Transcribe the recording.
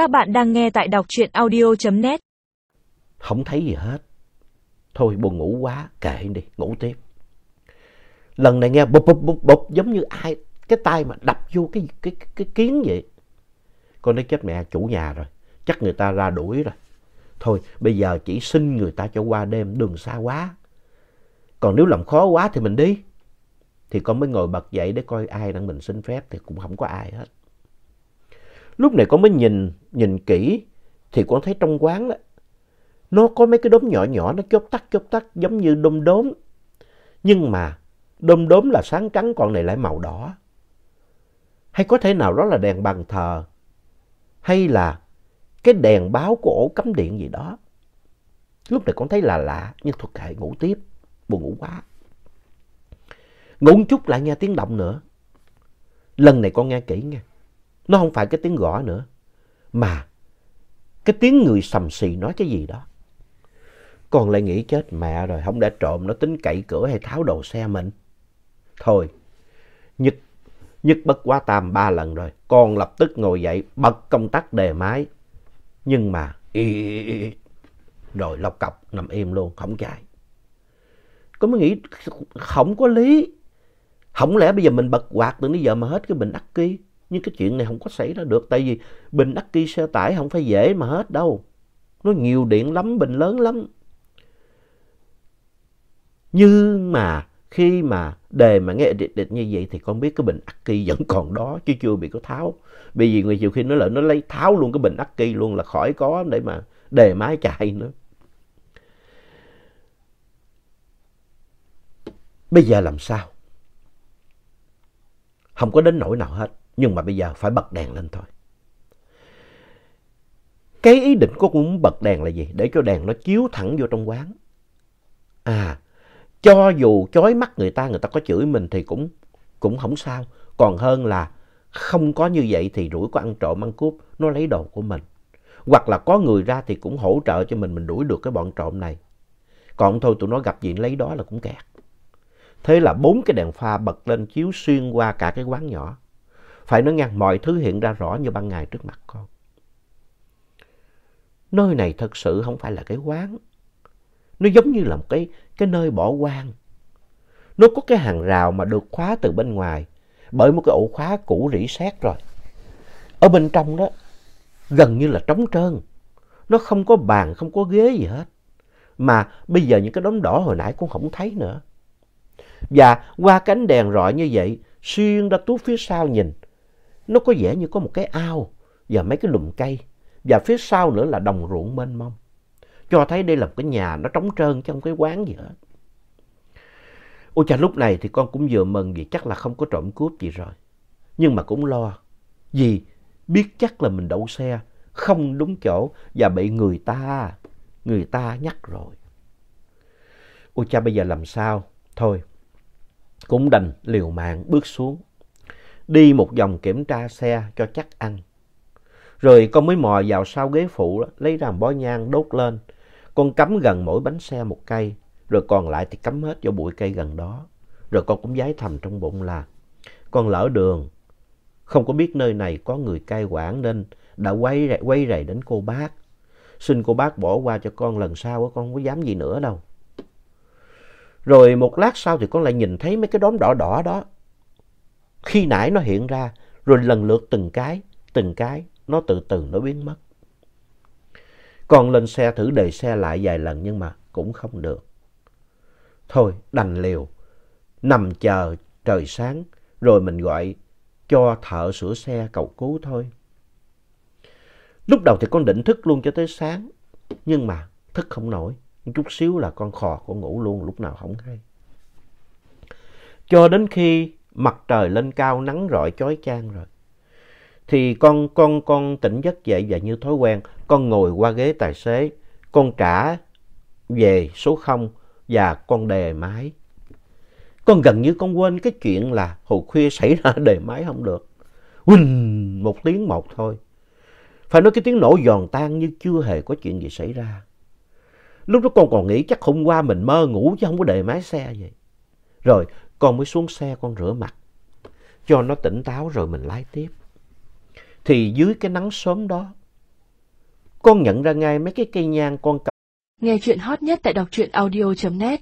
Các bạn đang nghe tại đọc truyện audio.net. Không thấy gì hết. Thôi buồn ngủ quá, kệ đi, ngủ tiếp. Lần này nghe bụp bụp bụp bụp giống như ai, cái tay mà đập vô cái, cái, cái, cái kiến vậy. Con nói chết mẹ chủ nhà rồi, chắc người ta ra đuổi rồi. Thôi bây giờ chỉ xin người ta cho qua đêm, đường xa quá. Còn nếu làm khó quá thì mình đi. Thì con mới ngồi bật dậy để coi ai đang mình xin phép thì cũng không có ai hết. Lúc này con mới nhìn, nhìn kỹ thì con thấy trong quán đó, nó có mấy cái đốm nhỏ nhỏ nó chớp tắt chớp tắt giống như đom đóm. Nhưng mà đom đóm là sáng trắng còn này lại màu đỏ. Hay có thể nào đó là đèn bàn thờ hay là cái đèn báo của ổ cắm điện gì đó. Lúc này con thấy là lạ nhưng thuộc kệ ngủ tiếp, buồn ngủ quá. Ngủ một chút lại nghe tiếng động nữa. Lần này con nghe kỹ nghe. Nó không phải cái tiếng gõ nữa. Mà cái tiếng người sầm xì nói cái gì đó. Con lại nghĩ chết mẹ rồi. Không để trộm nó tính cậy cửa hay tháo đồ xe mình. Thôi. Nhất, nhất bất quá tam ba lần rồi. Con lập tức ngồi dậy bật công tắc đề máy. Nhưng mà y rồi lọc cọc nằm im luôn không chạy. Con mới nghĩ không có lý. Không lẽ bây giờ mình bật quạt từ nãy giờ mà hết cái bình ắc kia. Nhưng cái chuyện này không có xảy ra được. Tại vì bình ắc kỳ xe tải không phải dễ mà hết đâu. Nó nhiều điện lắm, bình lớn lắm. Nhưng mà khi mà đề mà nghe địch địch như vậy thì con biết cái bình ắc kỳ vẫn còn đó chứ chưa bị có tháo. Bởi vì người nhiều khi nó lại nó lấy tháo luôn cái bình ắc kỳ luôn là khỏi có để mà đề máy chạy nữa. Bây giờ làm sao? Không có đến nỗi nào hết. Nhưng mà bây giờ phải bật đèn lên thôi. Cái ý định của cô muốn bật đèn là gì? Để cho đèn nó chiếu thẳng vô trong quán. À, cho dù chói mắt người ta, người ta có chửi mình thì cũng, cũng không sao. Còn hơn là không có như vậy thì rủi có ăn trộm, ăn cướp, nó lấy đồ của mình. Hoặc là có người ra thì cũng hỗ trợ cho mình, mình đuổi được cái bọn trộm này. Còn thôi tụi nó gặp gì lấy đó là cũng kẹt. Thế là bốn cái đèn pha bật lên chiếu xuyên qua cả cái quán nhỏ. Phải nói ngang mọi thứ hiện ra rõ như ban ngày trước mặt con. Nơi này thật sự không phải là cái quán. Nó giống như là một cái, cái nơi bỏ quan. Nó có cái hàng rào mà được khóa từ bên ngoài bởi một cái ổ khóa cũ rỉ sét rồi. Ở bên trong đó gần như là trống trơn. Nó không có bàn, không có ghế gì hết. Mà bây giờ những cái đốm đỏ hồi nãy cũng không thấy nữa. Và qua cánh đèn rọi như vậy, xuyên ra túi phía sau nhìn, nó có vẻ như có một cái ao và mấy cái lùm cây. Và phía sau nữa là đồng ruộng mênh mông. Cho thấy đây là một cái nhà nó trống trơn trong cái quán gì hết. Ôi cha lúc này thì con cũng vừa mừng vì chắc là không có trộm cướp gì rồi. Nhưng mà cũng lo. Vì biết chắc là mình đậu xe không đúng chỗ và bị người ta, người ta nhắc rồi. Ôi cha bây giờ làm sao? Thôi, cũng đành liều mạng bước xuống. Đi một vòng kiểm tra xe cho chắc ăn. Rồi con mới mò vào sau ghế phụ đó, lấy ra một bó nhang đốt lên. Con cắm gần mỗi bánh xe một cây, rồi còn lại thì cắm hết vô bụi cây gần đó. Rồi con cũng giái thầm trong bụng là con lỡ đường, không có biết nơi này có người cai quản nên đã quay rầy, quay rầy đến cô bác. Xin cô bác bỏ qua cho con lần sau, con không có dám gì nữa đâu. Rồi một lát sau thì con lại nhìn thấy mấy cái đốm đỏ đỏ đó. Khi nãy nó hiện ra, rồi lần lượt từng cái, từng cái, nó từ từ nó biến mất. Con lên xe thử đề xe lại vài lần nhưng mà cũng không được. Thôi đành liều, nằm chờ trời sáng rồi mình gọi cho thợ sửa xe cầu cứu thôi. Lúc đầu thì con định thức luôn cho tới sáng, nhưng mà thức không nổi. Chút xíu là con khò, con ngủ luôn, lúc nào không hay. Cho đến khi mặt trời lên cao nắng rọi chói chang rồi. Thì con, con, con tỉnh giấc dậy và như thói quen, con ngồi qua ghế tài xế, con trả về số 0 và con đề máy. Con gần như con quên cái chuyện là hồi khuya xảy ra đề máy không được. Huỳnh một tiếng một thôi. Phải nói cái tiếng nổ giòn tan như chưa hề có chuyện gì xảy ra. Lúc đó con còn nghĩ chắc hôm qua mình mơ ngủ chứ không có đề máy xe vậy. Rồi con mới xuống xe con rửa mặt. Cho nó tỉnh táo rồi mình lái tiếp. Thì dưới cái nắng sớm đó, con nhận ra ngay mấy cái cây nhang con Nghe chuyện hot nhất tại đọc truyện audio.net